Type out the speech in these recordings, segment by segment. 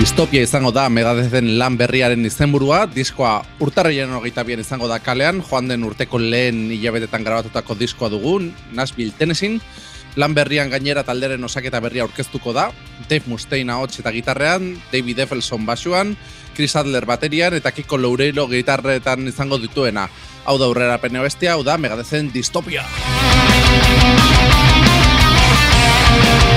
Distopia izango da Megadezen lan berriaren izenburua, diskoa urtarriaren hogeita bien izango da kalean, joan den urteko lehen hilabetetan grabatutako diskoa dugun, Nashville, Tennessee, lan berrian gainera talderen osaketa berria aurkeztuko da, Dave Mustaine ahots eta gitarrean, David Effelson basuan, Chris Adler baterian eta Kiko Loureiro gitarretan izango dituena. Hau da aurrera pene bestia, hau da Megadezen Distopia. What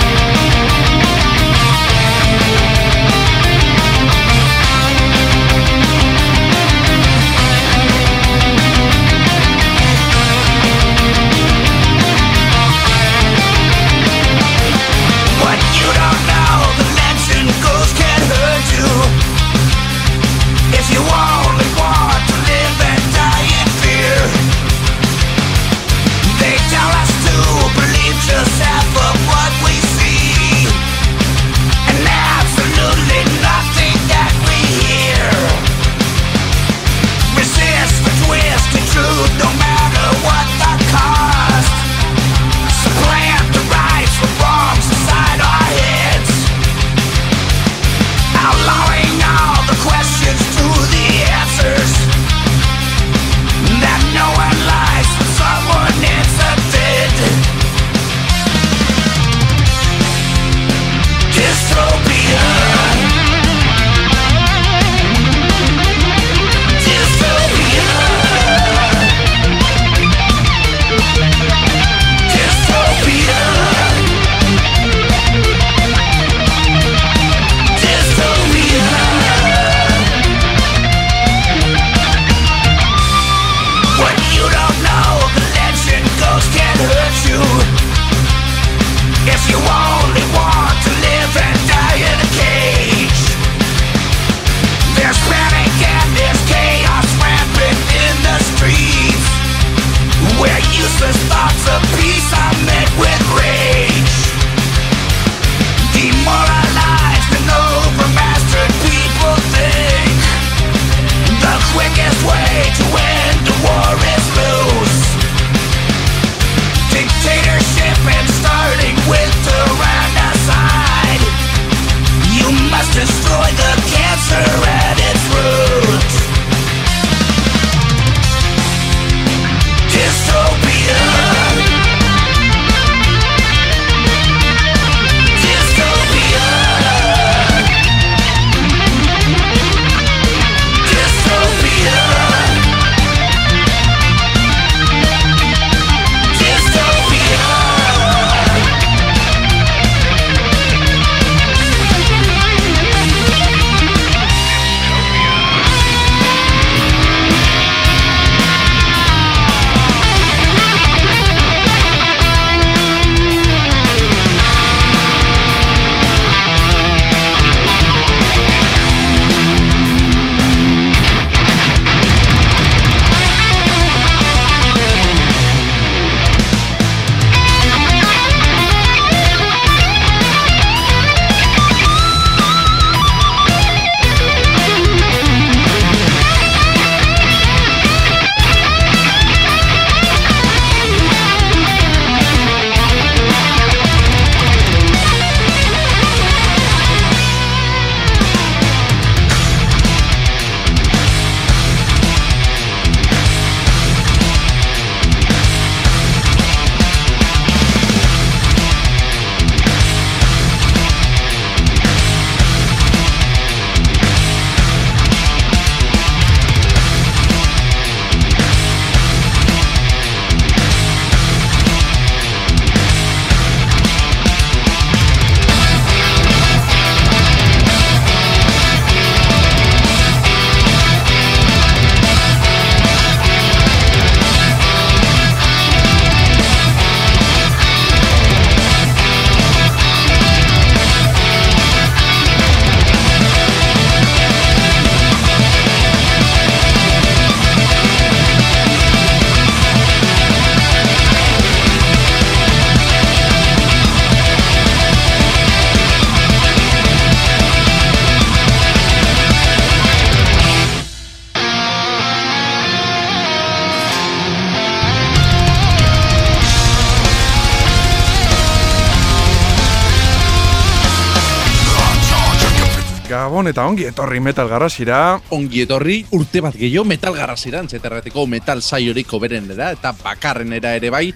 Gabon eta ongi etorri metal garrasira. Ongi etorri urte bat gehiago metal garrasiran, zeterretiko metal saioriko berenera eta bakarrenera ere bai.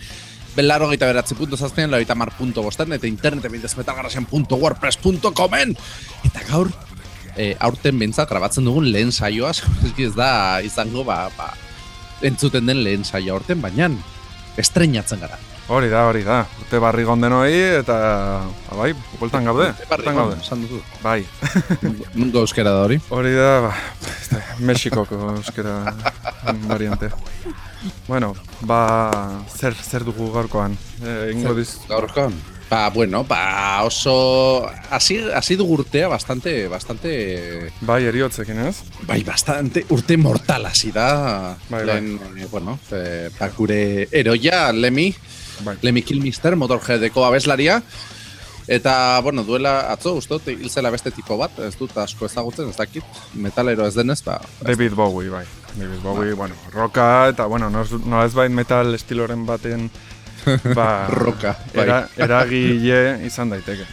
Belaro gaita beratzi punto zaztean, lau mar punto bosten, eta interneten bidez metalgarrasian.wordpress.comen. Eta gaur, e, aurten bintzat grabatzen dugun lehen saioa, ez da izango, ba, ba, entzuten den lehen saioa aurten, baina estreinatzen gara. Hori da, hori da. Urte barri gondenoi eta, ba, bai, bueltan gaude. Barri, bueltan gaude. esan duzu. Bai. Nungo euskera da hori. Hori da, ba, este, Mexikoko euskera variante. Bueno, ba, zer, zer dugu gaurkoan? Eh, ingo diz, Gaurkoan. Ba, bueno, ba, oso... Hasi, hasi dugu urtea bastante, bastante... bai, eriotzekin ez? Bai, bastante urte mortal hasi da. Bai, bai. Lehen, eh, bueno, eh, ba, gure eroia, Lemi, Bai. Lemi Kilmister, Motorheadeko abeslaria. Eta, bueno, duela atzo, ustot, hil zela beste tipo bat, ez dut asko ezagutzen, ez dakit, metalero ez denez, ba, David Bowie, bai. David Bowie, bueno, roka eta, bueno, no, ez bain metal estiloren baten, ba, Roka, bai. era, eragile izan daiteke.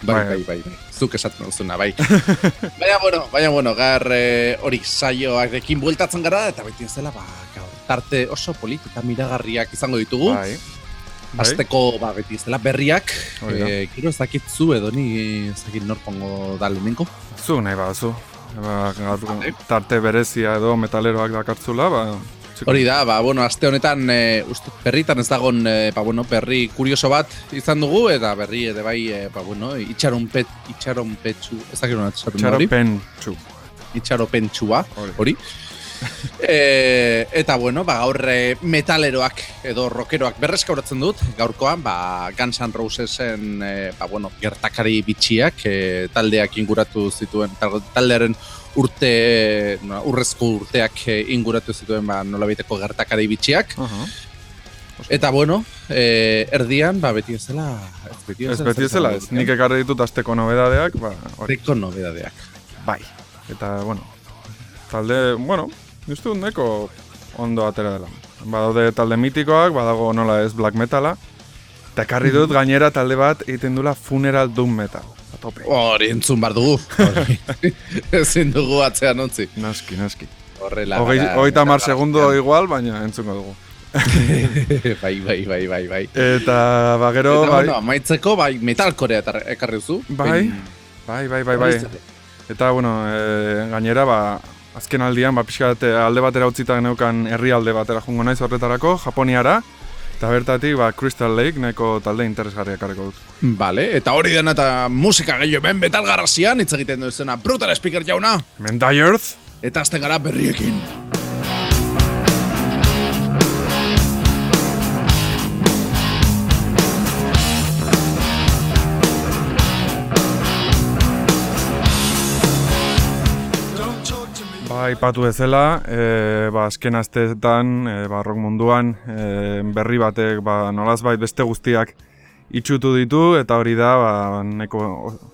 bai, bai, bai, bai, zuk esaten duzuna, bai. baina, bueno, baina, bueno, gar eh, hori saioarekin bueltatzen gara, eta beti ez dela, ba, gaur, tarte oso polit eta miragarriak izango ditugu. Bai. Bai. Azteko, ba, beti ez dela berriak, eh, gero ez dakit zu edo ni ez dakit nor pongo da lehenengo. Zu nahi baduzu. Ba, Vale. tarte berezia edo metaleroak dakartzula, ba, txiko. Hori da, ba, bueno, aste honetan, e, uste, berritan ez dagon, e, ba, bueno, berri kurioso bat izan dugu, eta berri ere bai, e, ba, bueno, itxaron pet, itxaron petxu, ez dakit esaten da hori, Txaropen txu. itxaro pentsua, Hori. e, eta bueno, ba, gaur e, metaleroak edo rockeroak berrezkauratzen dut, gaurkoan, ba, Guns N' Rosesen, e, ba, bueno, gertakari bitxiak, e, taldeak inguratu zituen, tal- taldearen urte, no, urrezko urteak inguratu zituen, ba, nolabiteko gertakari bitxiak. Aha. Eta bueno, e, erdian, ba, beti ezela, ez beti Ez beti ezela, ez. Nik ekarri ditut asteko nobedadeak, ba, hori. Nobedadeak. Bai. Eta, bueno, talde, bueno, dut neko ondo atera dela. Badaude talde mitikoak, badago nola ez black metala, eta ekarri dut gainera talde bat egiten dula funeral doom metal. A tope. Hori entzun bar dugu. Ezin dugu atzean ontzi. Naski, naski. Horrela. Hogeita mar segundo igual, baina entzungo dugu. bai, bai, bai, bai, bai. Eta, ba, gero, Eta, bai, bueno, amaitzeko, bai, metalkorea ekarri duzu. Bai, bai, bai, bai, bai. Eta, bueno, e, gainera, ba, azken aldian, ba, pixka bat, alde batera utzita neukan herrialde batera jungo naiz horretarako, Japoniara, eta bertatik, ba, Crystal Lake, neko talde interesgarriak ekarriko dut. Vale, eta hori dena eta musika gehiago hemen metal garrasian, hitz egiten duzena Brutal Speaker jauna, Die Earth, eta azten gara berriekin. Ba, ipatu bezala, e, ba, azken asteetan, e, ba, rock munduan, e, berri batek, ba, nolazbait beste guztiak itxutu ditu, eta hori da, ba, neko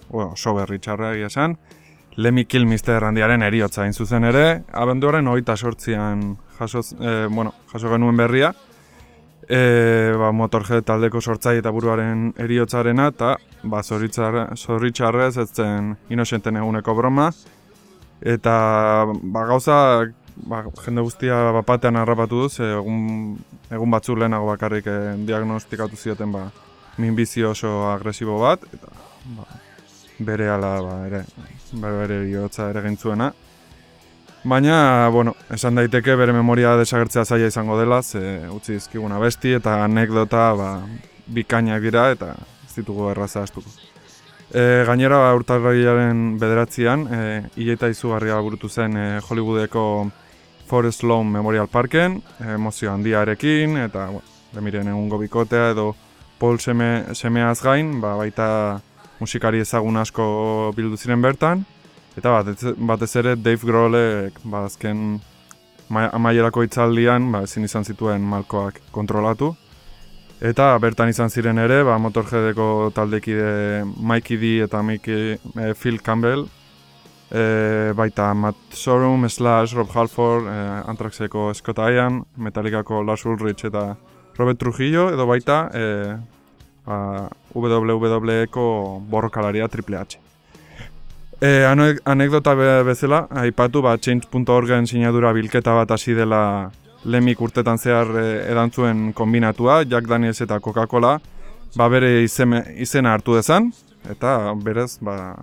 oso berri txarra egia esan, Lemmy Kilmister handiaren eriotza zuzen ere, abenduaren hogeita sortzian jaso, e, bueno, jaso genuen berria, e, ba, Motorhead taldeko sortzaile eta buruaren eriotzarena, eta ba, zoritxarrez ez zen inosenten eguneko broma, eta ba, gauza ba, jende guztia bapatean harrapatu duz, egun, egun batzu lehenago bakarrik eh, diagnostikatu zioten ba, minbizio oso agresibo bat, eta ba, bere ala ba, ere, ba, bere bihotza ere gintzuena. Baina, bueno, esan daiteke bere memoria desagertzea zaila izango dela, ze utzi dizkiguna besti eta anekdota ba, bikainak dira eta ez ditugu erraza astuko. E, gainera urtarrilaren bederatzean, e, hileta izugarria burutu zen e, Hollywoodeko Forest Lawn Memorial Parken, emozio handiarekin, eta bueno, demiren egungo bikotea edo Paul seme, semeaz gain, ba, baita musikari ezagun asko bildu ziren bertan, eta batez, batez ere Dave Grohlek ba, azken ma- amaierako itzaldian ba, ezin izan zituen malkoak kontrolatu, Eta bertan izan ziren ere, ba, Motorheadeko taldekide Mikey D eta Mickey, eh, Phil Campbell, e, baita Matt Sorum, Slash, Rob Halford, e, Anthraxeko Scott Ian, Metallicako Lars Ulrich eta Robert Trujillo, edo baita e, ba, WWEko borrokalaria Triple H. E, ane- anekdota be- bezala, aipatu, ba, change.orgen sinadura bilketa bat hasi dela lemik urtetan zehar edantzuen kombinatua, Jack Daniels eta Coca-Cola, ba, bere izeme, izena hartu dezan, eta berez, ba,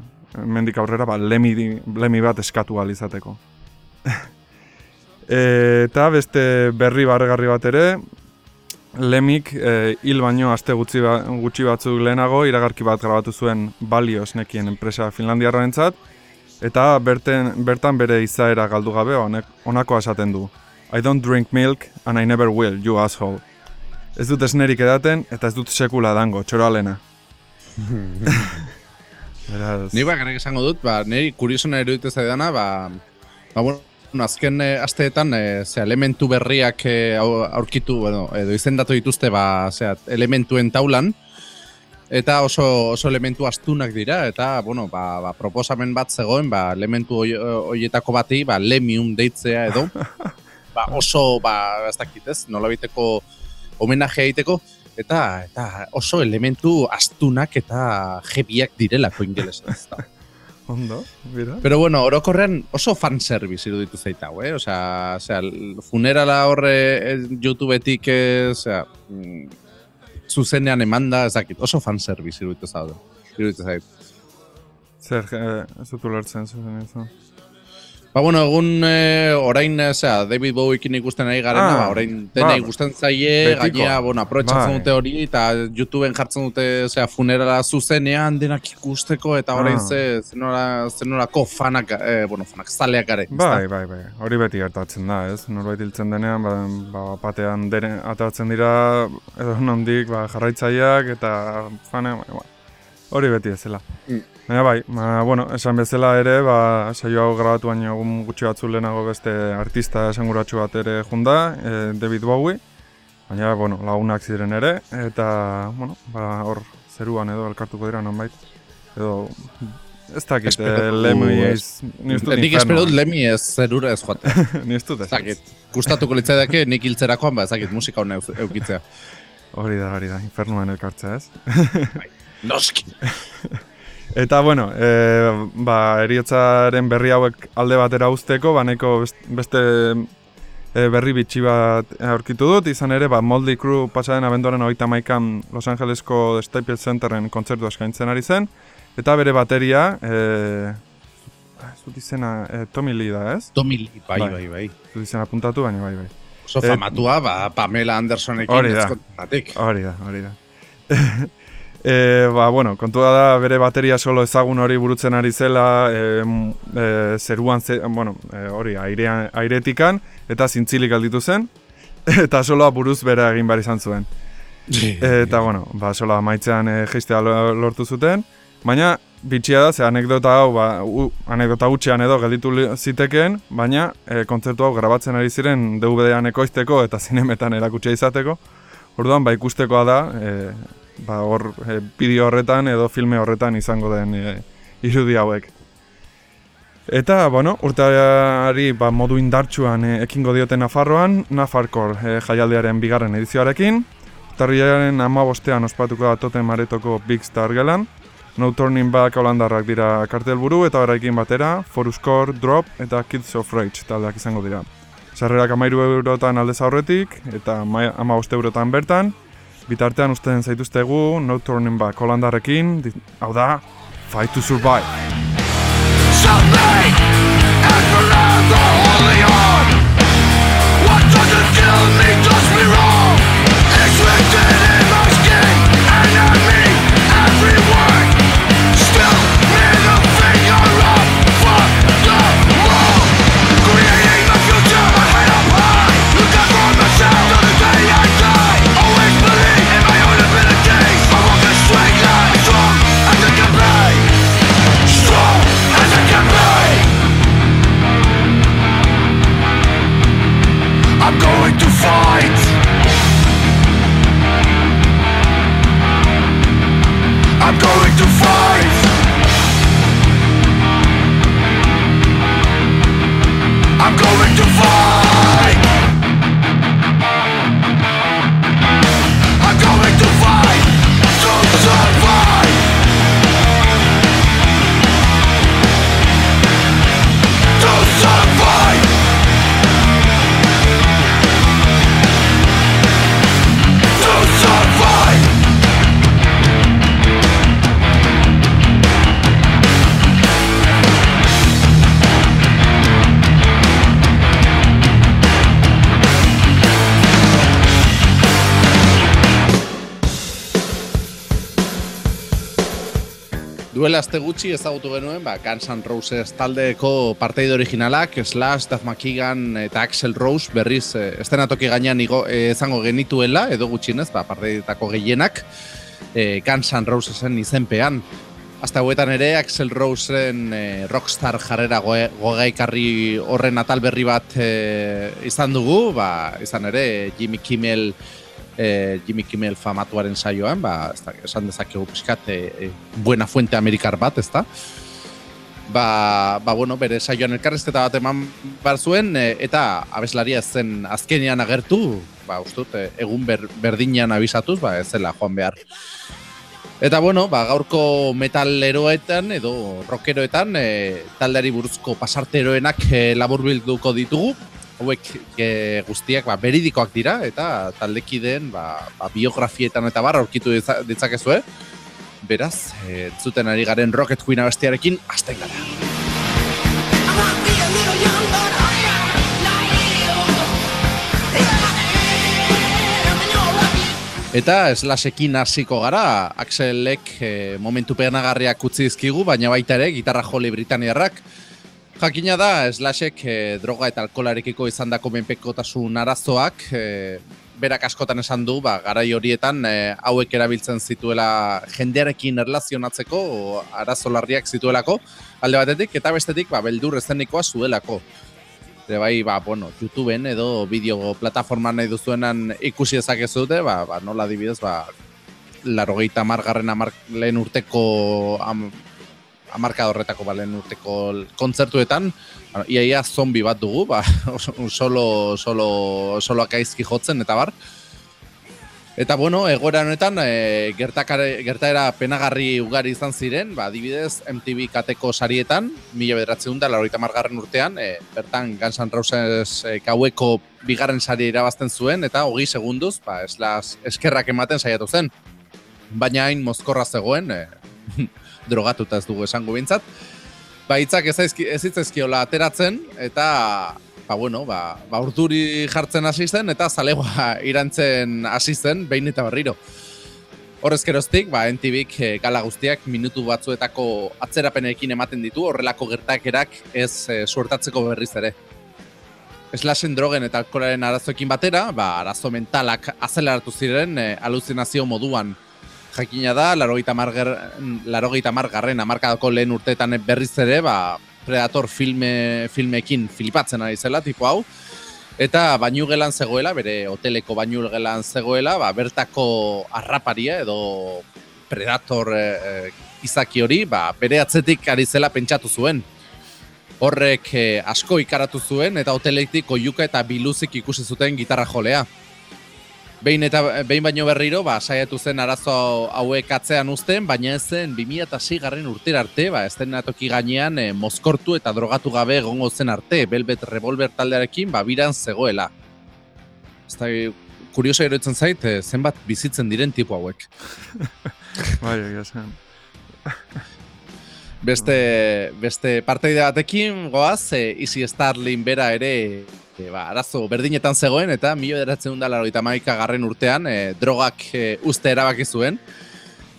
mendik aurrera, ba, lemi, lemi bat eskatu izateko. e, eta beste berri barregarri bat ere, Lemik e, hil baino aste gutxi, ba, gutxi batzuk lehenago iragarki bat grabatu zuen Balios nekien enpresa Finlandiarrarentzat eta berten, bertan bere izaera galdu gabe honako esaten du. I don't drink milk and I never will, you asshole. Ez dut esnerik edaten eta ez dut sekula dango, txoroalena. Beraz, Ni bakarrik esango dut, ba, niri kuriosuna iruditzen zaidana, ba, ba bueno, azken eh, asteetan eh, ze elementu berriak au- aurkitu, bueno, edo izendatu dituzte, ba, zera, elementuen taulan, eta oso, oso elementu astunak dira, eta, bueno, ba, ba, proposamen bat zegoen, ba, elementu hoi- horietako bati, ba, lemium deitzea edo, ba, oso, ba, ez dakit ez, nolabiteko homenaje egiteko, eta, eta oso elementu astunak eta jebiak direlako ingelesez. da. ondo, bira. Pero bueno, orokorrean oso fanservice iruditu zait hau, eh? Osea, osea, funerala horre eh, YouTubetik, eh, osea, mm, zuzenean emanda, ez dakit, oso fanservice iruditu zaude. Iruditu zait. Zer, eh, ez dut ulertzen zuzen. Ba, bueno, egun eh, orain, eh, osea, David Bowiekin ikusten ari garena, Ah, ba, orain denei ba, gusten zaie, gainera, bueno, aprobetsatzen Bai. dute hori, eta YouTubeen jartzen dute, osea, funerala zuzenean denak ikusteko, eta orain Ah. ze, zenora, zenolako fanak, eh, bueno, fanak zaleak garen. Bai, bai, bai. Hori beti gertatzen da, ez? Norbait hiltzen denean, ba, ba batean dere, atatzen dira edo nondik ba, jarraitzaileak eta fane, ba, hori beti ez zela. Mm. Baina bai, ba, bueno, esan bezala ere, ba, saio hau grabatu baino egun gutxi batzu lehenago beste artista esanguratsu bat ere junda, e, David Bowie, baina, bueno, lagunak ziren ere, eta, bueno, ba, hor zeruan edo elkartuko dira nonbait, edo, ez dakit, Espero eh, dugu, lemi ez- ez, ni ez dut Nik espero dut lemi ez zerura ez joatea. Ni ez dakit. Gustatuko litzaidake nik hiltzerakoan, ba ez dakit musika hona eukitzea. Hori da, hori da, infernuan elkartzea ez. Noski. Eta bueno, e, ba, eriotzaren berri hauek alde batera uzteko, ba, nahiko best- beste e, berri bitxi bat aurkitu dut, izan ere, ba, Moldy Crew pasaren abenduaren hogeita maikan Los Angelesko Staples Centeren kontzertu eskaintzen ari zen, eta bere bateria, e, ez dut izena, e, Tommy Lee da, ez? Tommy Lee, bai, Bai. bai, bai. Ez dut izena apuntatu, baina bai, bai. Oso Eh, famatua, ba, Pamela Andersonekin hori da. Hori da, hori da. e, ba, bueno, kontua da bere bateria solo ezagun hori burutzen ari zela e, e, zeruan, ze, bueno, e, hori airean, airetikan eta zintzilik alditu zen eta soloa buruz bere egin behar izan zuen. Eta, bueno, ba, soloa maitzean e, jeistea lo- lortu zuten, baina bitxia da, ze anekdota hau, ba, u, anekdota hutxean edo gelditu zitekeen, baina e, kontzertu hau grabatzen ari ziren DVD-an ekoizteko eta zinemetan erakutsia izateko, Orduan, ba, ikustekoa da, e, ba, hor, e, bideo horretan edo filme horretan izango den e, irudi hauek. Eta, bueno, urteari ba, modu indartsuan e, ekingo dioten Nafarroan, Nafarkor e, jaialdiaren bigarren edizioarekin. Urtarriaren ama bostean ospatuko da Totem Maretoko Big Star gelan. No Turning Back holandarrak dira kartelburu eta horrekin batera, Foruskor, Drop eta Kids of Rage taldeak izango dira. Sarrerak amairu eurotan aldez aurretik eta ama boste eurotan bertan. Bitartean usten zaituztegu No Turning Back holandarrekin, hau da, Fight to Survive. Something and forever holding on. What doesn't kill me Aste gutxi ezagutu genuen, ba, Guns N' Roses taldeko parteide originalak, Slash, Duff McKagan eta Axel Rose berriz eh, estenatoki gainean igo, eh, izango genituela, edo gutxienez, ba, parteidetako gehienak, eh, Guns N' Rosesen izenpean. Hasta hauetan ere, Axel Roseen eh, rockstar jarrera gogaikarri horren atal berri bat eh, izan dugu, ba, izan ere, Jimmy Kimmel eh, Jimmy Kimmel famatuaren saioan, ba, ez da, esan dezakegu pixkat eh, buena fuente amerikar bat, ez da? Ba, ba, bueno, bere saioan elkarrezketa bat eman bar zuen, eh, eta abeslaria zen azkenean agertu, ba, ustut, eh, egun ber, berdinean abisatuz, ba, ez zela joan behar. Eta bueno, ba, gaurko metaleroetan edo rockeroetan e, taldeari buruzko pasarteroenak e, laburbilduko ditugu. Hauek e, guztiak ba, beridikoak dira eta taldekideen ba, ba, biografietan eta bar aurkitu ditza- ditzakezue. Beraz, e, zuten ari garen Rocket Queen abestiarekin, azten gara. Eta slashekin hasiko gara, Axelek e, momentu penagarriak utzi dizkigu, baina baita ere gitarra jole britaniarrak. Jakina da, slashek e, droga eta alkolarekiko izandako menpekotasun arazoak, e, berak askotan esan du, ba, garai horietan e, hauek erabiltzen zituela jendearekin erlazionatzeko, arazo larriak zituelako, alde batetik, eta bestetik, ba, beldur ezenikoa zuelako. Ere bai, ba, bueno, YouTubeen edo bideo plataforman nahi duzuenan ikusi dezakezute, ba, ba, nola adibidez, ba, larogeita margarren amar, lehen urteko am, amarka horretako ba, lehen urteko kontzertuetan, iaia zombi bat dugu, ba, solo, solo, solo akaizki jotzen eta bar. Eta bueno, egoera honetan e, gertaera penagarri ugari izan ziren, ba, adibidez MTV kateko sarietan, mila bederatzen da, larogeita margarren urtean, e, bertan Guns N' Roses e, gaueko bigarren sari irabazten zuen, eta hogi segunduz, ba, eslas, eskerrak ematen saiatu zen. Baina hain mozkorra zegoen, e, drogatuta ez dugu esango bintzat, ba, hitzak ez, zaizki, ez hitzaizkiola ateratzen, eta ba, bueno, ba, ba urduri jartzen hasi zen, eta zalegoa irantzen hasi zen, behin eta berriro. Horrez geroztik, ba, NTVk eh, gala guztiak minutu batzuetako atzerapenekin ematen ditu, horrelako gertakerak ez eh, suertatzeko berriz ere. Slashen drogen eta alkoholaren arazoekin batera, ba, arazo mentalak azeleratu ziren eh, aluzinazio moduan. Jakina da, larogeita marger, larogeita margarren amarkadako lehen urteetan berriz ere, ba, Predator filme, filmekin filipatzen ari zela, tipo hau. Eta bainu gelan zegoela, bere hoteleko bainu gelan zegoela, ba, bertako arraparia edo Predator eh, izaki hori, ba, bere atzetik ari zela pentsatu zuen. Horrek eh, asko ikaratu zuen eta hoteletik oiuka eta biluzik ikusi zuten gitarra jolea. Behin eta behin baino berriro, ba, saiatu zen arazo hauek atzean uzten, baina ez zen 2006 garren urtera arte, ba, estenatoki gainean eh, mozkortu eta drogatu gabe egongo zen arte, Velvet Revolver taldearekin, ba, biran zegoela. Ez da, kurioso eroitzen zait, eh, zenbat bizitzen diren tipo hauek. Bai, egia zen. Beste, beste parteide batekin goaz, e, Easy Starling bera ere e, ba, arazo berdinetan zegoen eta mila hamaika garren urtean e, drogak e, uste erabaki zuen.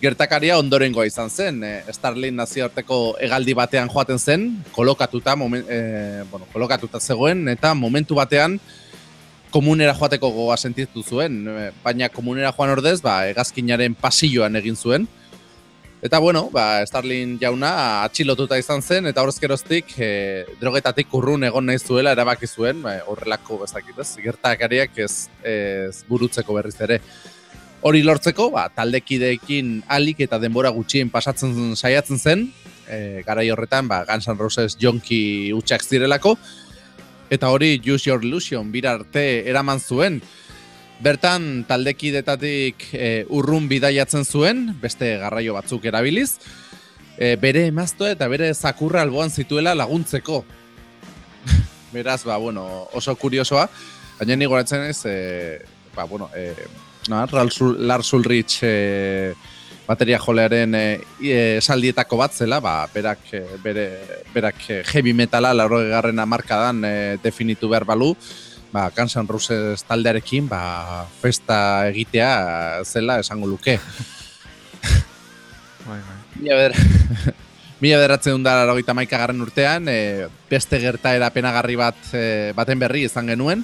Gertakaria ondorengoa izan zen, e, Starling nazioarteko hegaldi batean joaten zen, kolokatuta, momen, e, bueno, kolokatuta zegoen, eta momentu batean komunera joateko gogoa sentitu zuen, baina komunera joan ordez, ba, hegazkinaren pasilloan egin zuen, Eta bueno, ba, Starling jauna atxilotuta izan zen, eta horrezkeroztik e, drogetatik urrun egon nahi zuela erabaki zuen, ba, horrelako bezakit, ez, gertakariak ez, ez burutzeko berriz ere. Hori lortzeko, ba, taldekideekin alik eta denbora gutxien pasatzen saiatzen zen, e, garai horretan, ba, Guns N' Roses jonki utxak zirelako, eta hori Use Your Illusion bira arte eraman zuen, Bertan taldekidetatik e, urrun bidaiatzen zuen, beste garraio batzuk erabiliz, e, bere emaztoa eta bere zakurra alboan zituela laguntzeko. Beraz, ba, bueno, oso kuriosoa, baina ni goratzen ez, e, ba, bueno, e, na, Lars Ul- Lars Ulrich e, bateria jolearen e, e, esaldietako bat zela, ba, berak, bere, berak heavy metala laurogegarren amarkadan e, definitu behar balu, ba, Guns N' Roses taldearekin ba, festa egitea zela esango luke. Bai, bai. Mila ber... Mila beratzen dut dara garren urtean, e, beste gertaera penagarri bat e, baten berri izan genuen.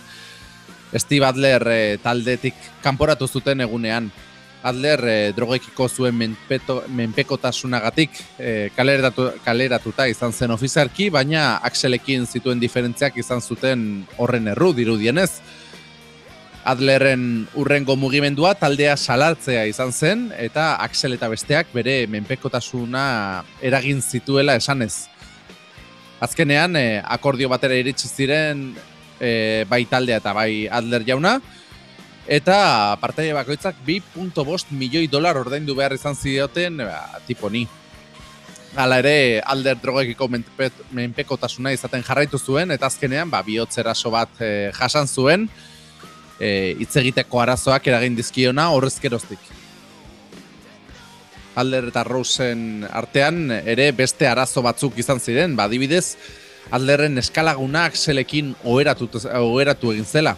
Steve Adler e, taldetik kanporatu zuten egunean. Adler e, drogekiko zuen menpeto, menpekotasunagatik e, kaleratu, kaleratuta izan zen ofizialki, baina Axelekin zituen diferentziak izan zuten horren erru dirudienez. Adlerren urrengo mugimendua taldea salartzea izan zen eta Axel eta besteak bere menpekotasuna eragin zituela esanez. Azkenean eh, akordio batera iritsi ziren eh, bai taldea eta bai Adler jauna eta partaide bakoitzak 2.5 milioi dolar ordaindu behar izan zioten ba, tipo ni. Hala ere, alder drogekiko menpekotasuna izaten jarraitu zuen, eta azkenean, ba, bihotzeraso bat eh, jasan zuen, e, hitz egiteko arazoak eragin dizkiona horrezkeroztik. Alder eta Rosen artean ere beste arazo batzuk izan ziren, ba, adibidez, Alderren eskalagunak selekin oheratu, oheratu egin zela.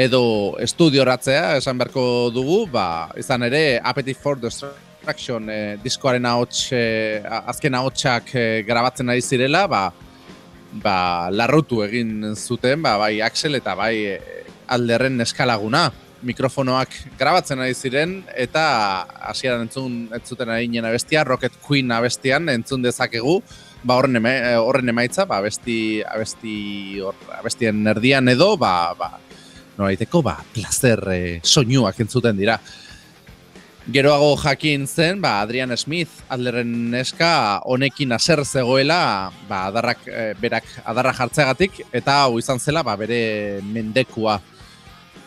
Edo estudioratzea, esan beharko dugu, ba, izan ere Appetite for Destruction e, diskoaren ahots, e, azken ahotsak e, grabatzen ari zirela, ba, ba, larrutu egin zuten, ba, bai Axel eta bai alderren eskalaguna. Mikrofonoak grabatzen ari ziren eta hasieran entzun ez zuten ari nien abestia, Rocket Queen abestian entzun dezakegu, ba horren, horren emaitza, ba abesti, abesti, hor, abestien erdian edo, ba, ba noraiteko, ba, placer eh, soinuak entzuten dira. Geroago jakin zen, ba, Adrian Smith, adlerren neska, honekin aser zegoela, ba, adarrak, eh, berak adarra jartzegatik, eta hau izan zela, ba, bere mendekua.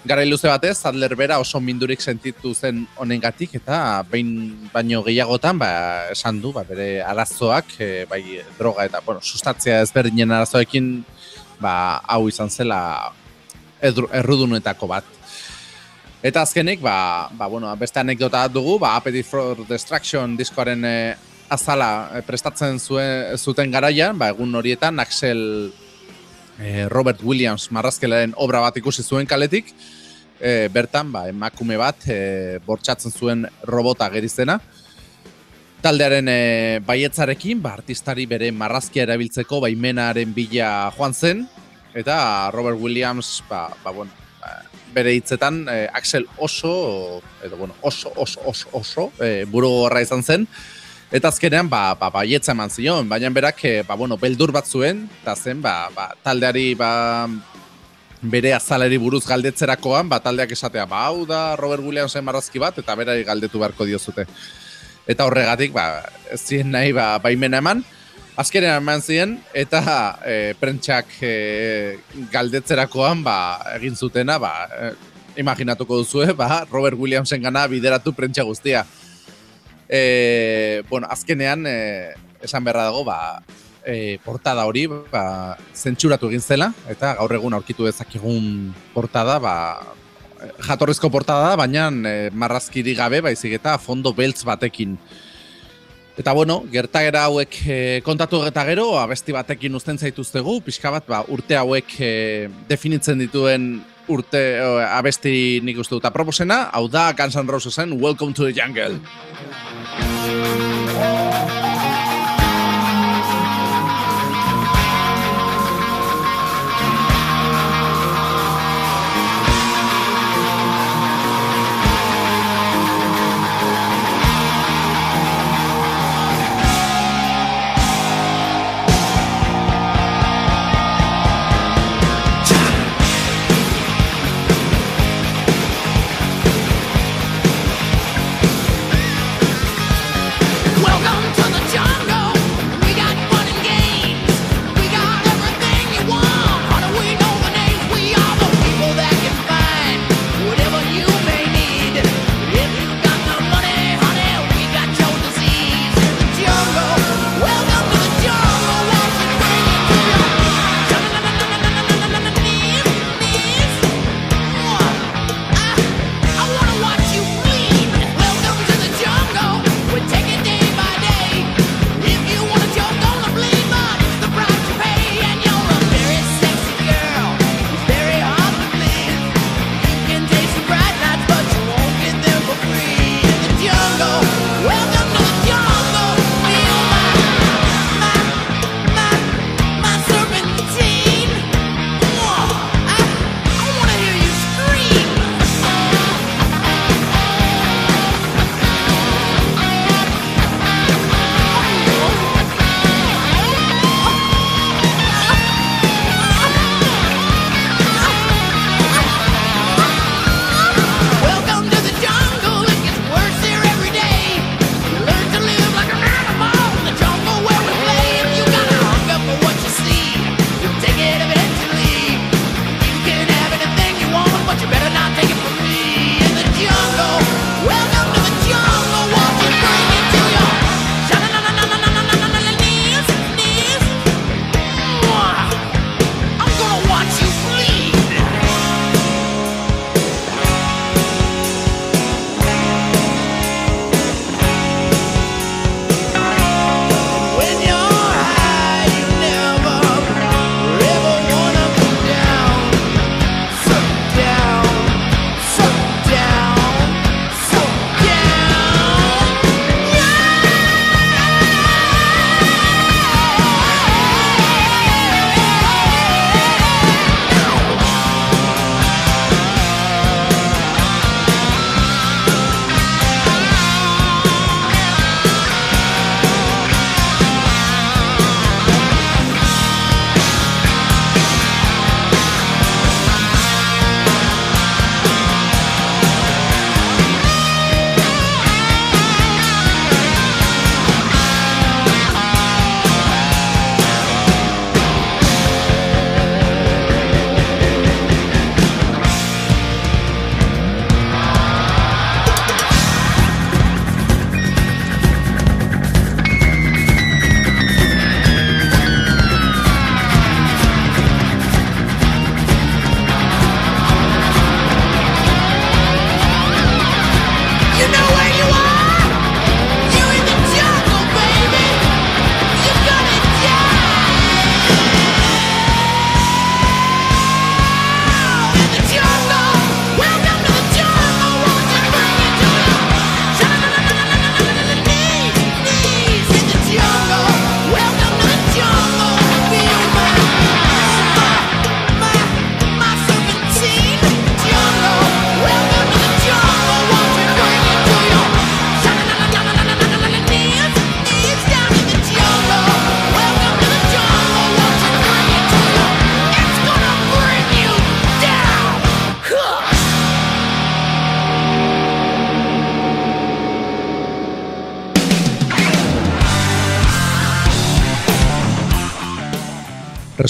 Garai luze batez, Adler bera oso mindurik sentitu zen honengatik eta behin baino gehiagotan ba, esan du ba, bere arazoak, e, bai droga eta bueno, sustatzea ezberdinen arazoekin ba, hau izan zela errudunetako bat. Eta azkenik, ba, ba, bueno, beste anekdota dugu, ba, Appetite for Destruction diskoaren e, azala e, prestatzen zuen, zuten garaian, ba, egun horietan Axel e, Robert Williams marrazkelaren obra bat ikusi zuen kaletik, e, bertan ba, emakume bat e, bortxatzen zuen robota gerizena. Taldearen e, baietzarekin, ba, artistari bere marrazkia erabiltzeko baimenaren bila joan zen, eta Robert Williams, ba, ba, bueno, ba, bere hitzetan e, Axel oso, edo bueno, oso, oso, oso, oso, e, buru gogorra izan zen, Eta azkenean, ba, ba, baietza eman zion, baina berak, eh, ba, bueno, beldur bat zuen, eta zen, ba, ba, taldeari, ba, bere azaleri buruz galdetzerakoan, ba, taldeak esatea, ba, hau da Robert Williamsen marrazki bat, eta berari galdetu beharko diozute. Eta horregatik, ba, ez ziren nahi, ba, baimena eman, azkenean eman ziren, eta e, prentxak e, galdetzerakoan, ba, egin zutena, ba, e, imaginatuko duzue, ba, Robert Williamsen gana bideratu prentxa guztia e, bueno, azkenean e, esan beharra dago, ba, e, portada hori ba, zentzuratu egin zela, eta gaur egun aurkitu dezakegun portada, ba, jatorrizko portada da, baina e, marrazkiri gabe, baizik eta fondo beltz batekin. Eta bueno, gertagera hauek e, kontatu eta gero, abesti batekin uzten zaituztegu, pixka bat, ba, urte hauek e, definitzen dituen urte o, abesti nik uste dut aproposena, hau da Guns N' Rosesen Welcome to the Jungle.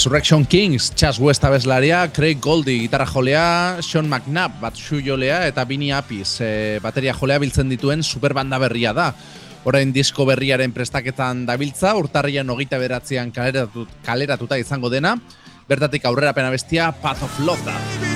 Resurrection Kings, Chas West abeslaria, Craig Goldie gitarra jolea, Sean McNabb batxu jolea eta Bini Apis e, bateria jolea biltzen dituen superbanda berria da. Orain disko berriaren prestaketan dabiltza, urtarrian hogeita beratzean kaleratut, kaleratuta izango dena, bertatik aurrera pena bestia Path of Love da.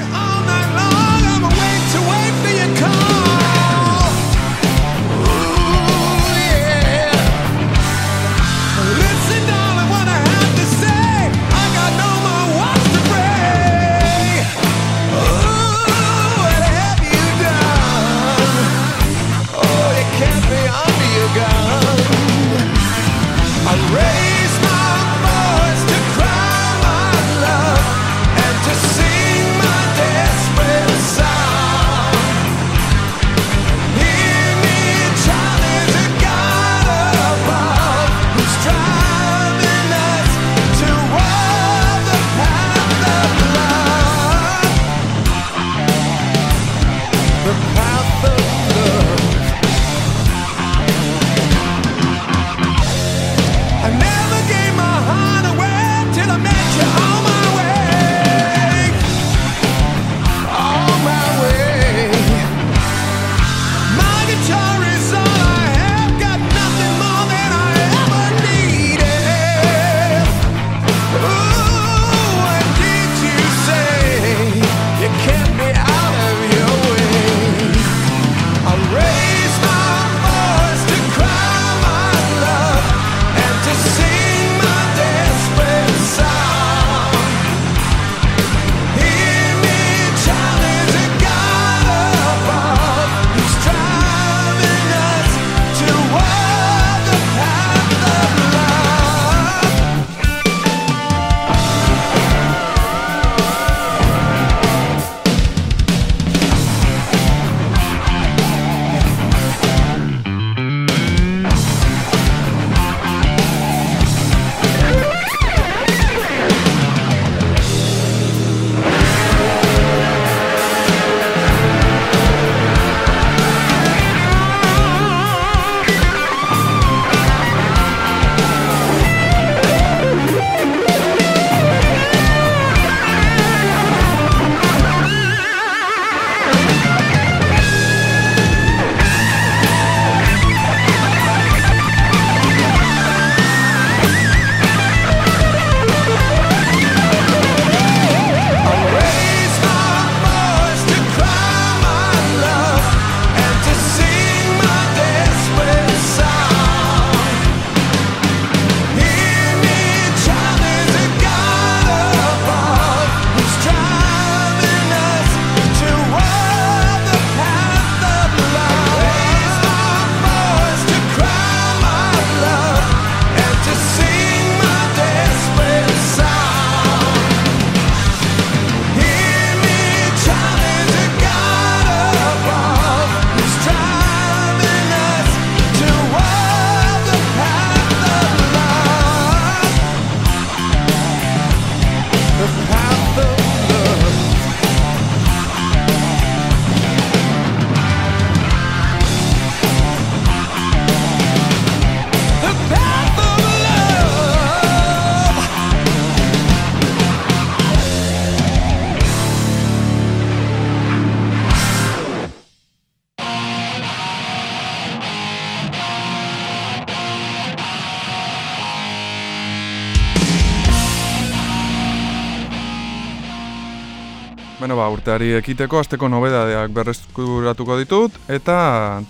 Ba, urteari ekiteko asteko nobedadeak berreskuratuko ditut eta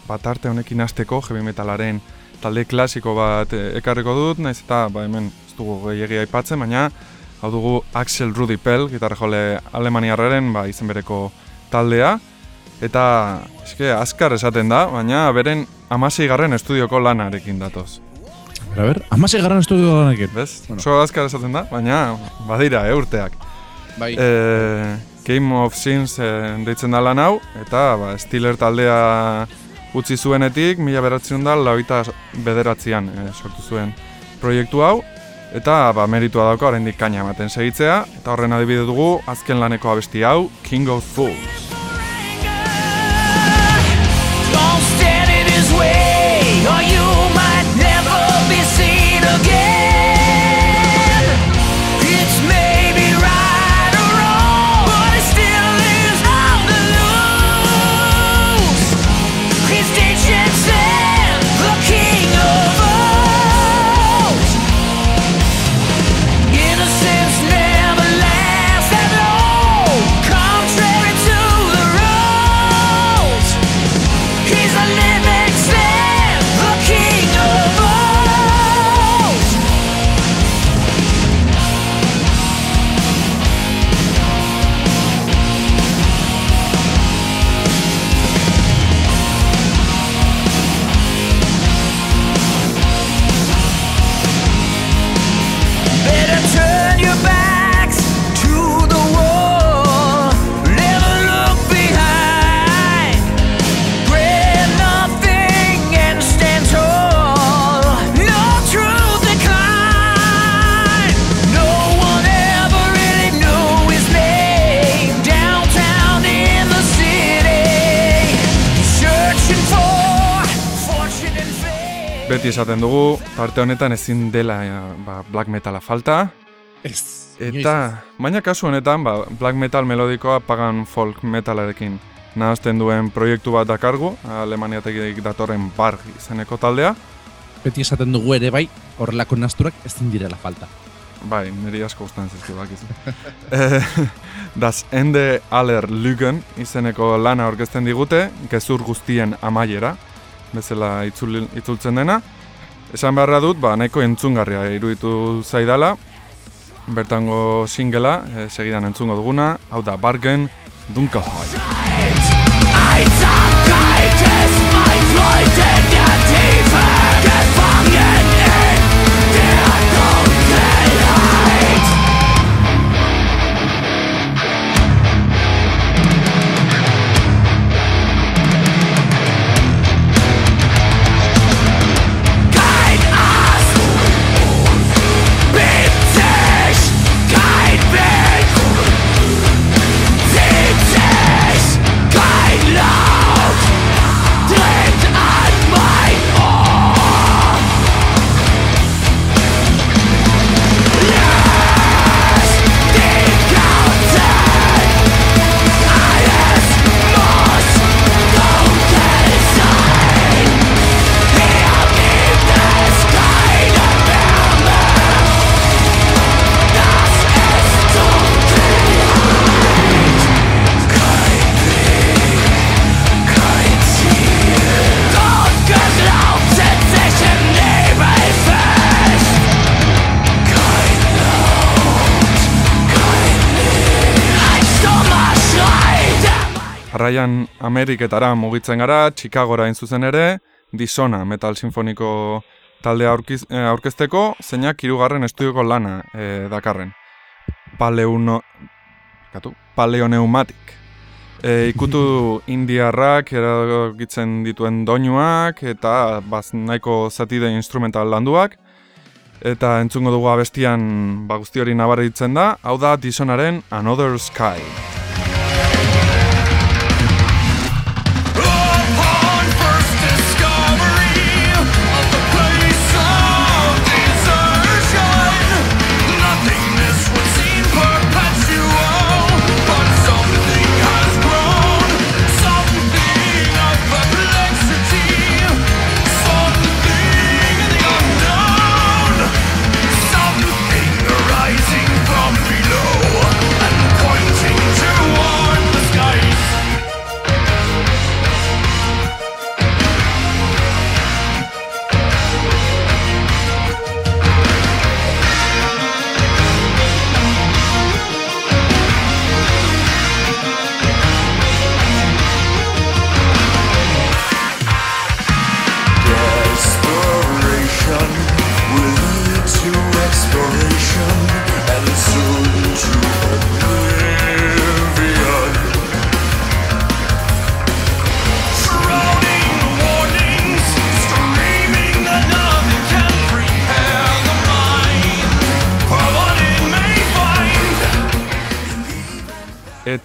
bat arte honekin hasteko heavy metalaren talde klasiko bat eh, ekarriko dut, naiz eta ba, hemen ez dugu gehiagi aipatzen, baina hau dugu Axel Rudi Pell, gitarra jole alemaniarraren ba, izen bereko taldea eta eske azkar esaten da, baina beren amasei garren estudioko lanarekin datoz. A ber, amasei garran estudio lanekin. Bez? Bueno. Oso azkar esaten da, baina badira, eh, urteak. Bai, Eh, Game of Sins eh, deitzen da lan hau, eta ba, Stiller taldea utzi zuenetik, mila beratzen da, lauita bederatzean eh, sortu zuen proiektu hau, eta ba, meritua dauka oraindik kaina ematen segitzea, eta horren adibide dugu azken laneko abesti hau, King of Fools. Don't stand in his way, or you might never be seen again. Esaten dugu, parte honetan ezin dela eh, ba, black metala falta, Ez. Eta, baina kasu honetan, ba, black metal melodikoa pagan folk metalarekin nahazten duen proiektu bat dakargu, Alemaniatetik datorren bar izeneko taldea. Beti esaten dugu ere bai, horrelako nasturak ezin direla falta. Bai, niri asko gustan zizki bakizu. Eh, das Ende aller Lügen izeneko lana aurkezten digute, gezur guztien amaiera, bezala itzul, itzultzen dena. Esan beharra dut, ba, nahiko entzungarria iruditu zaidala, bertango singela, eh, segidan entzungo duguna, hau da Bargen Dunkelheit. Jarraian Ameriketara mugitzen gara, Chicagora hain zuzen ere, Disona metal sinfoniko taldea aurkiz, eh, aurkezteko, zeinak hirugarren estudioko lana eh, dakarren. Paleuno... Katu? Paleoneumatik. E, ikutu indiarrak eragitzen dituen doinuak eta baz, nahiko zatide instrumental landuak. Eta entzungo dugu abestian ba, guzti hori nabaritzen da, hau da Disonaren Another Sky.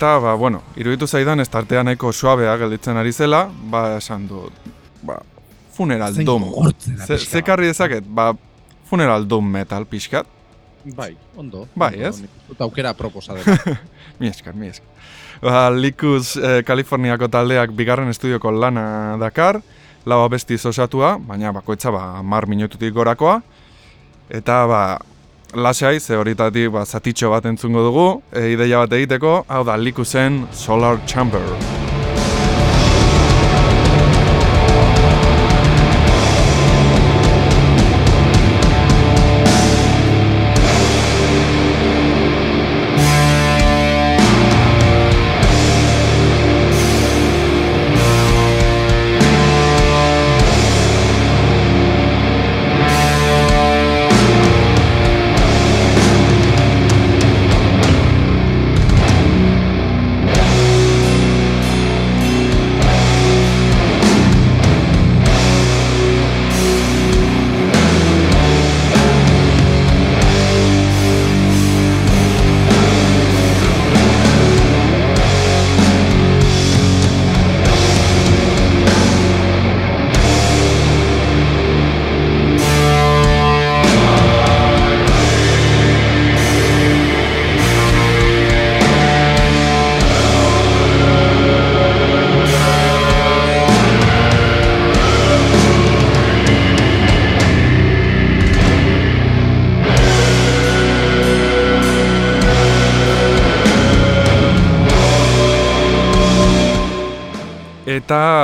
Eta, ba, bueno, iruditu zaidan ez tartea nahiko suabea gelditzen ari zela, ba, esan dut, ba, funeral Zein doom. Ze, karri dezaket, ba, funeral doom metal pixkat. Bai, ondo. Bai, ez? dut aukera proposa dela. Mi esker, mi esker. Ba, Likus eh, Kaliforniako taldeak bigarren estudioko lana dakar, lau abesti osatua, baina bakoitza ba, mar minututik gorakoa. Eta ba, lasai, ze horitatik ba, zatitxo bat entzungo dugu, e, ideia bat egiteko, hau da Likusen Solar Chamber.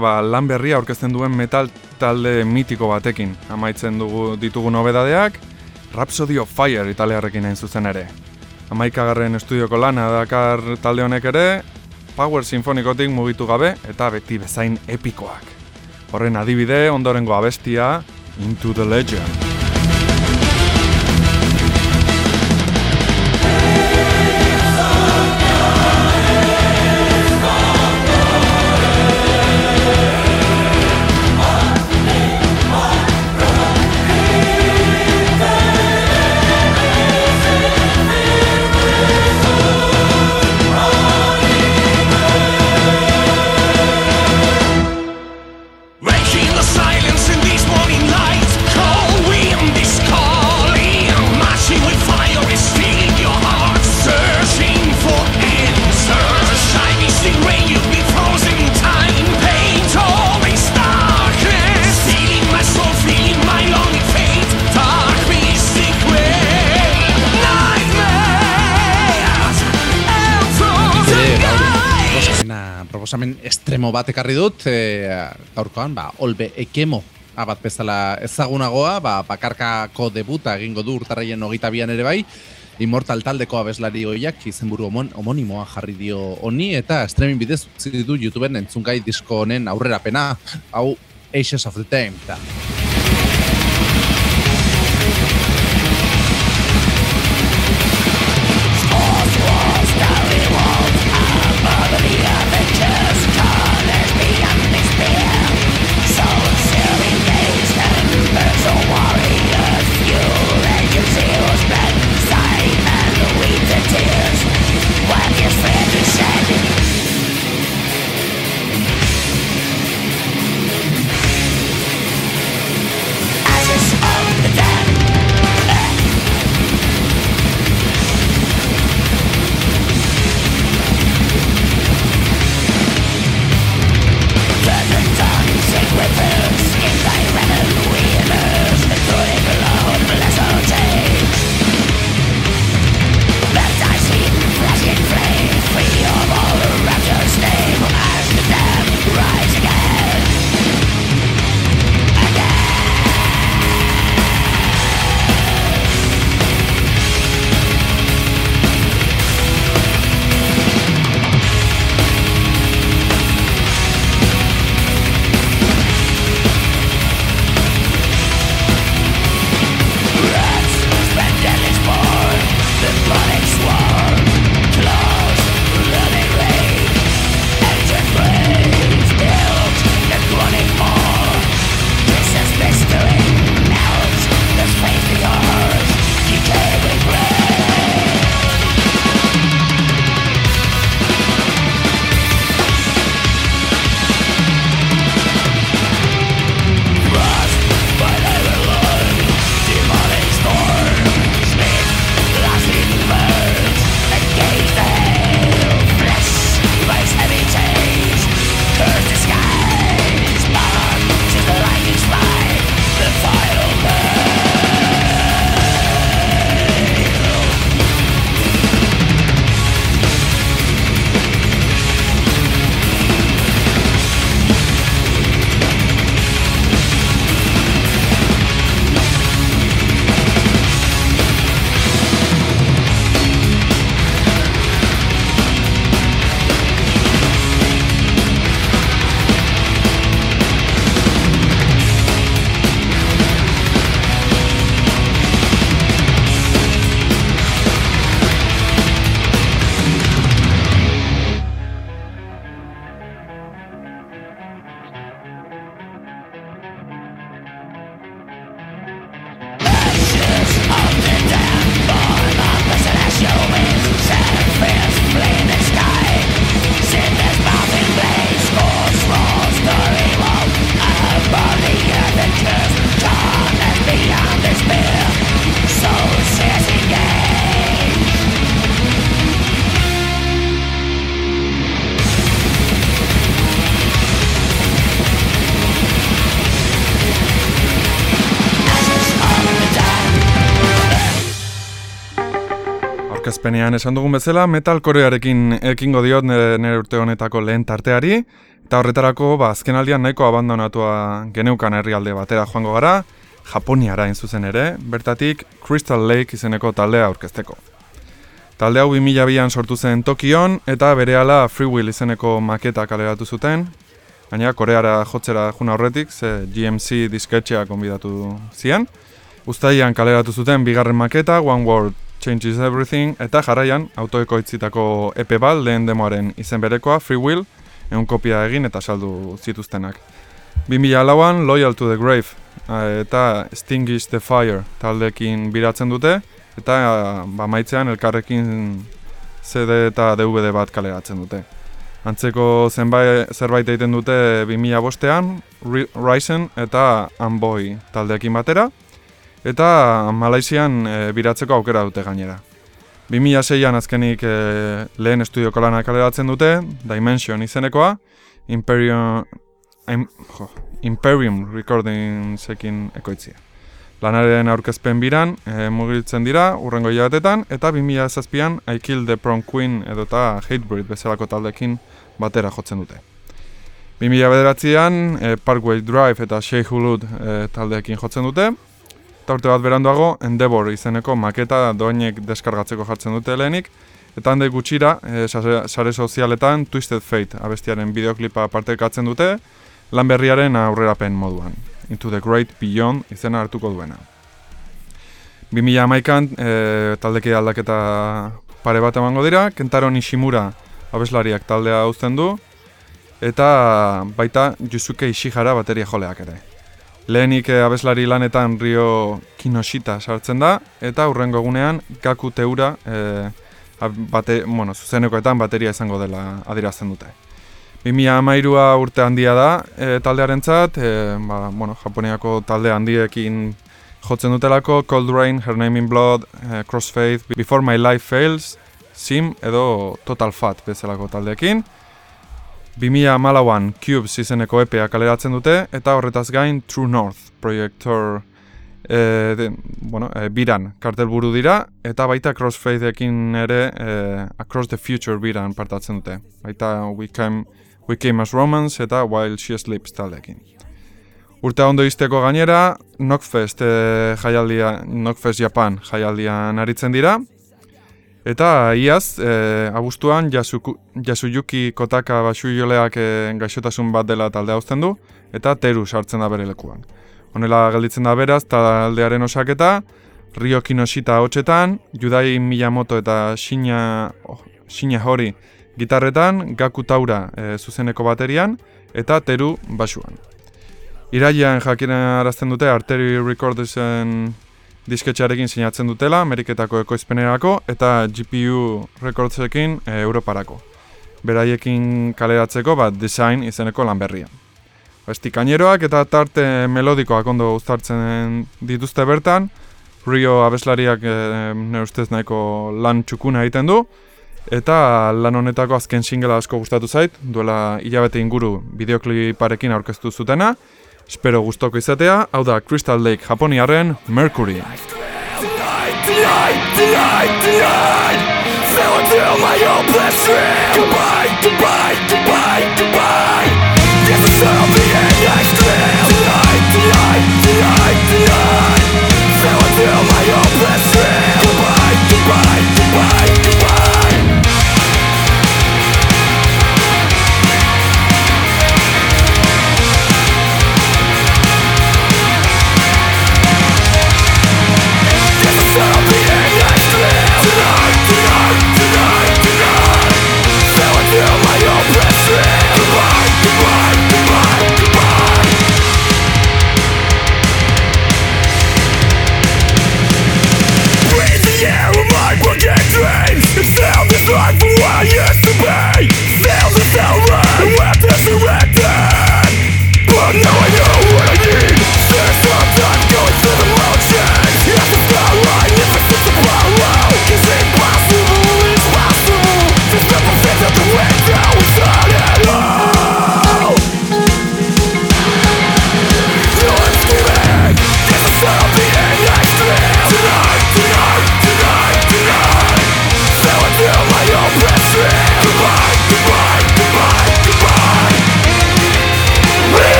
Ba, lan berria aurkezten duen metal talde mitiko batekin. Amaitzen dugu ditugu nobedadeak, Rhapsody of Fire italiarrekin hain zuzen ere. Amaikagarren estudioko lana dakar talde honek ere, Power Sinfonikotik mugitu gabe eta beti bezain epikoak. Horren adibide ondorengo abestia, Into the Legend. Estremo bat ekarri dut, e, gaurkoan, ba, olbe ekemo abat bezala ezagunagoa, ba, bakarkako debuta egingo du urtarraien hogeita bian ere bai, Immortal taldeko abeslari hoiak izenburu homon, homonimoa jarri dio honi eta streaming bidez utzi ditu YouTubeen entzungai disko honen aurrerapena, hau Ashes of the Time da. Aurkezpenean esan dugun bezala, metal korearekin ekingo diot nire, urte honetako lehen tarteari, Eta horretarako, ba, azken aldian nahiko abandonatua geneukan herrialde batera joango gara, Japoniara zuzen ere, bertatik Crystal Lake izeneko taldea aurkezteko. Talde hau 2002an sortu zen Tokion eta berehala Free Will izeneko maketa kaleratu zuten, gaina Koreara jotzera juna horretik, ze GMC disketxea konbidatu zian. Uztaian kaleratu zuten bigarren maketa, One World Changes Everything, eta jarraian autoekoitzitako EP bat lehen demoaren izen berekoa, Free Will, egun kopia egin eta saldu zituztenak. 2004an Loyal to the Grave eta Extinguish the Fire taldekin biratzen dute, eta ba, maitzean elkarrekin CD eta DVD bat kaleratzen dute. Antzeko zenbait zerbait egiten dute 2005ean Ryzen eta Amboy taldeekin batera, eta Malaysian e, biratzeko aukera dute gainera. 2006an azkenik e, lehen estudioko lana kaleratzen dute, Dimension izenekoa, Imperium, Im, jo, Imperium Recordingsekin ekoitzia. Lanaren aurkezpen biran e, mugitzen dira urrengo hilabetetan eta 2007an I Kill the Prom Queen edota Hatebreed bezalako taldekin batera jotzen dute. 2009an e, Parkway Drive eta Sheikh Hulud e, taldeekin jotzen dute. Eta urte bat beranduago Endeavor izeneko maketa doainek deskargatzeko jartzen dute lehenik. Eta hande gutxira, e, sare, sozialetan Twisted Fate abestiaren bideoklipa partekatzen dute, lan berriaren aurrerapen moduan. Into the Great Beyond izena hartuko duena. 2011an e, taldeki aldaketa pare bat emango dira, Kentaro Nishimura abeslariak taldea uzten du, eta baita Yusuke Ishihara bateria joleak ere. Lehenik eh, abeslari lanetan Rio Kinoshita sartzen da, eta hurrengo egunean Gaku Teura e, bate, bueno, zuzenekoetan bateria izango dela adirazten dute. 2013a urte handia da e, taldearentzat, e, ba, bueno, Japoniako talde handiekin jotzen dutelako Cold Rain, Her Name in Blood, e, Crossfaith, Before My Life Fails, Sim edo Total Fat bezalako taldeekin. 2014an Cubes izeneko EPA kaleratzen dute eta horretaz gain True North Projector e, de, bueno, e, biran kartelburu dira eta baita Crossfaithekin ere e, Across the Future biran partatzen dute. Baita We Came, We Came as Romans eta While She Sleeps taldeekin. Urte ondo izteko gainera, Knockfest e, jaialdia, Knockfest Japan jaialdian aritzen dira, Eta iaz, e, abuztuan Yasuyuki Kotaka Bashuioleak e, gaixotasun bat dela talde uzten du, eta Teru sartzen da bere lekuan. Honela gelditzen da beraz, taldearen osaketa, Ryo Kinoshita hotxetan, Judai Miyamoto eta Shinya, oh, Shinya Hori gitarretan, Gaku Taura e, zuzeneko baterian, eta Teru basuan. Iraian jakina arazten dute Arteri Recordsen disketxearekin sinatzen dutela, Ameriketako ekoizpenerako eta GPU Recordsekin e, Europarako. Beraiekin kaleratzeko bat design izeneko lan berria. Estikaineroak eta tarte melodikoak ondo uztartzen dituzte bertan, Rio abeslariak e, nire ustez nahiko lan txukuna egiten du, eta lan honetako azken singela asko gustatu zait, duela hilabete inguru bideokliparekin aurkeztu zutena, Espero gustoko izatea, hau da Crystal Lake Japoniarren Mercury. Goodbye, goodbye, goodbye,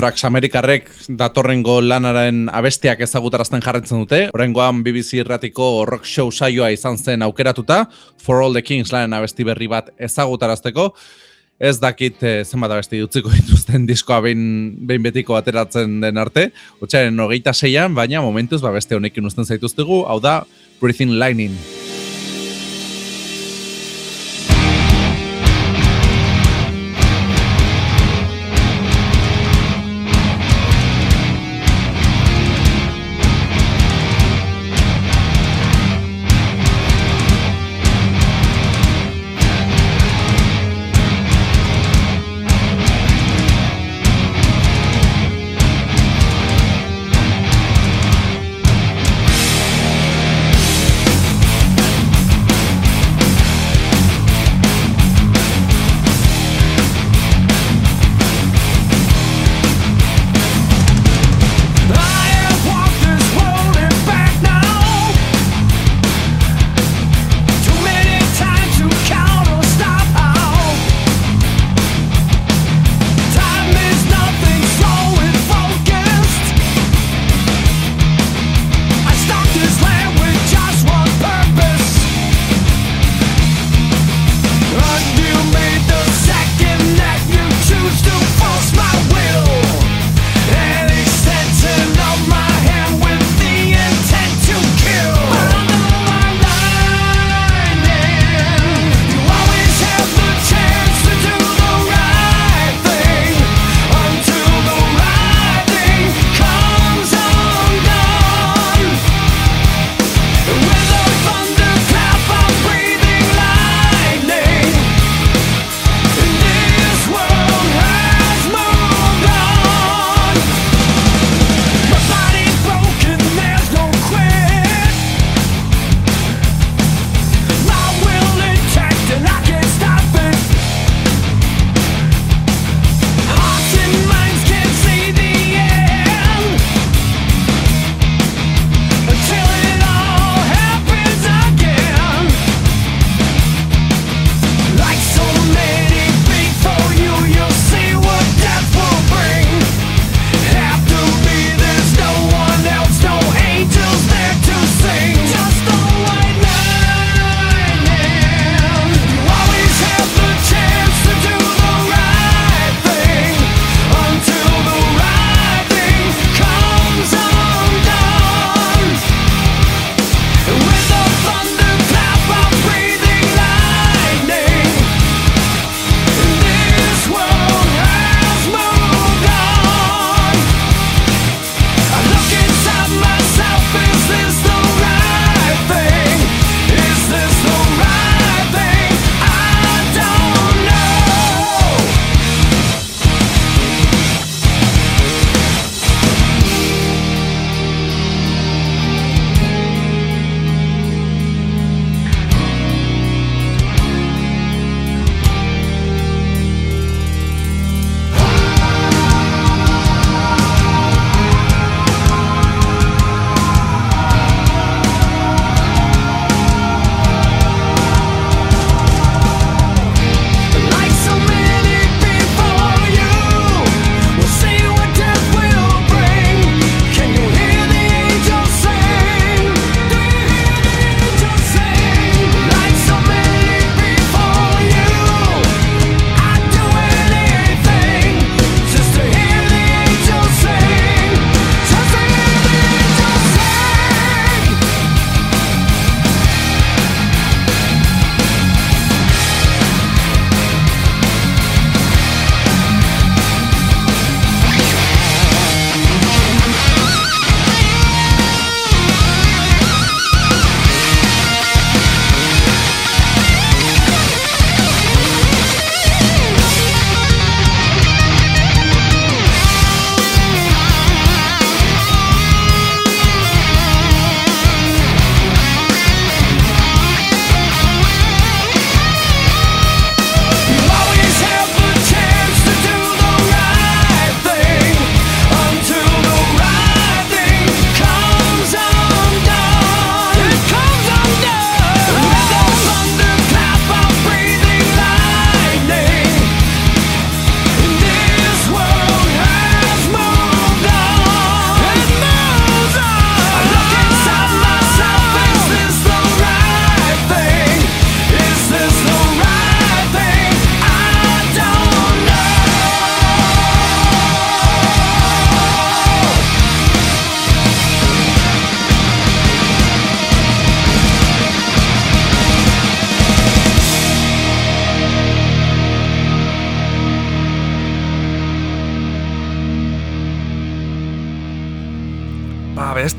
Anthrax Amerikarrek datorrengo lanaren abestiak ezagutarazten jarretzen dute. Horrengoan BBC irratiko rock show saioa izan zen aukeratuta, For All the Kings lanen abesti berri bat ezagutarazteko. Ez dakit eh, zenbat abesti utziko dituzten diskoa behin, behin betiko ateratzen den arte. Otxaren hogeita zeian, baina momentuz ba beste honekin uzten zaituztegu, hau da Breathing Lightning.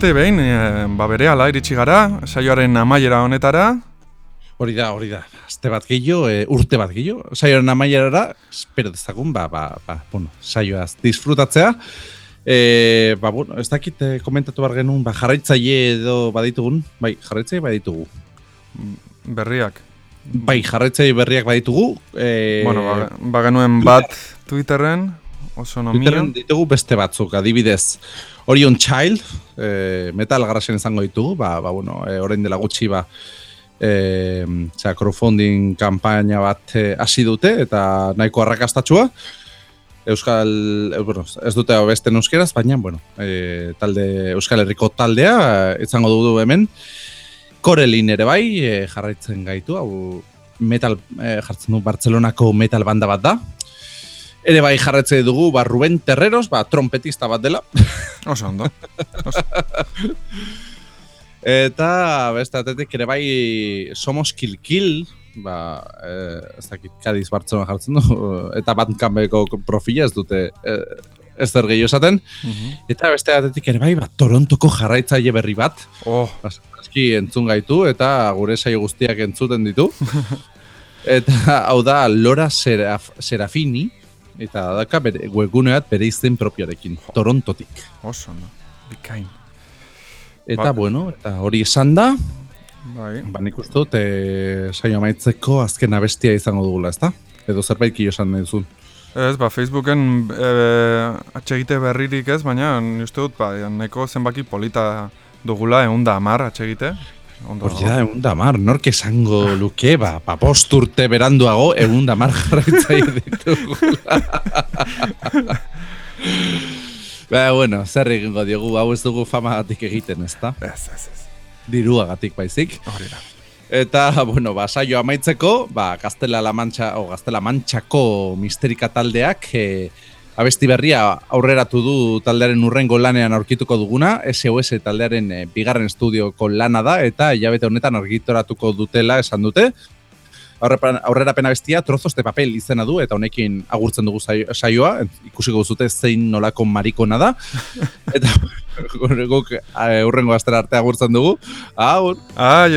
Beste behin, e, ba bere ala iritsi gara, saioaren amaiera honetara, Hori da, hori da. Aste bat gehiago, e, urte bat gehiago. Saioaren amaierara, espero dezagun, ba, ba, ba, bueno, saioaz disfrutatzea. E, ba, bueno, ez dakit eh, komentatu behar genuen, ba, jarraitzaile edo baditugun, bai, jarraitzaile baditugu. berriak. Bai, jarraitzaile berriak baditugu. E, bueno, ba, ba genuen bat Twitterren, oso no Twitterren ditugu beste batzuk, adibidez. Orion Child, e, metal garasen izango ditugu, ba, ba bueno, e, orain dela gutxi, ba, e, zera, crowdfunding kampaina bat e, hasi dute, eta nahiko arrakastatxua. Euskal, e, bueno, ez dute hau beste euskeraz, baina, bueno, e, talde, Euskal Herriko taldea, e, izango dugu hemen. Korelin ere bai, e, jarraitzen gaitu, hau metal, e, jartzen du Bartzelonako metal banda bat da. Ere bai jarretze dugu, ba, Ruben Terreros, ba, trompetista bat dela. Oso ondo. Eta beste atetik ere bai Somos Kill, ba, eh, ez dakit Cadiz Bartzelona jartzen du, eta Bandcampeko profila ez dute eh, ez zer gehiago esaten. Mhm. Eta beste atetik ere bai, ba, Torontoko jarraitzaile berri bat, Oh, aski entzun gaitu eta gure saio guztiak entzuten ditu. eta hau da Lora Seraf, Serafini, eta daka bere, webgune bat bere izen propioarekin, Torontotik. oso ondo. Bikain. Eta Ba- bueno, eta hori esan da, Bai. ba nik uste dut e, saio amaitzeko azken abestia izango dugula, ezta? Edo zerbait kio esan nahi duzun. Ez, ba, Facebooken e, atxegite berririk ez, baina uste dut, ba, neko zenbaki polita dugula egun da amar atxegite. Hori da, egun da mar, nork esango luke, ba, ba bost urte beranduago, egun da mar jarraitzaile ditugula. ba, bueno, zer egingo diogu, hau ez dugu famagatik egiten, ezta? Ez, ez, ez. Diruagatik baizik. Hori da. Eta, bueno, ba, saio amaitzeko, ba, Gaztela-La Mancha, o Gaztela-Mantxako misterika taldeak, e, abesti berria aurreratu du taldearen urrengo lanean aurkituko duguna, SOS taldearen e, bigarren estudioko lana da, eta hilabete honetan argitoratuko dutela esan dute. Aurrepan- Aurrerapena bestia trozos de papel izena du, eta honekin agurtzen dugu saio- saioa, ikusiko zute zein nolako marikona da. eta guk eh, urrengo astera arte agurtzen dugu. Agur! Ah,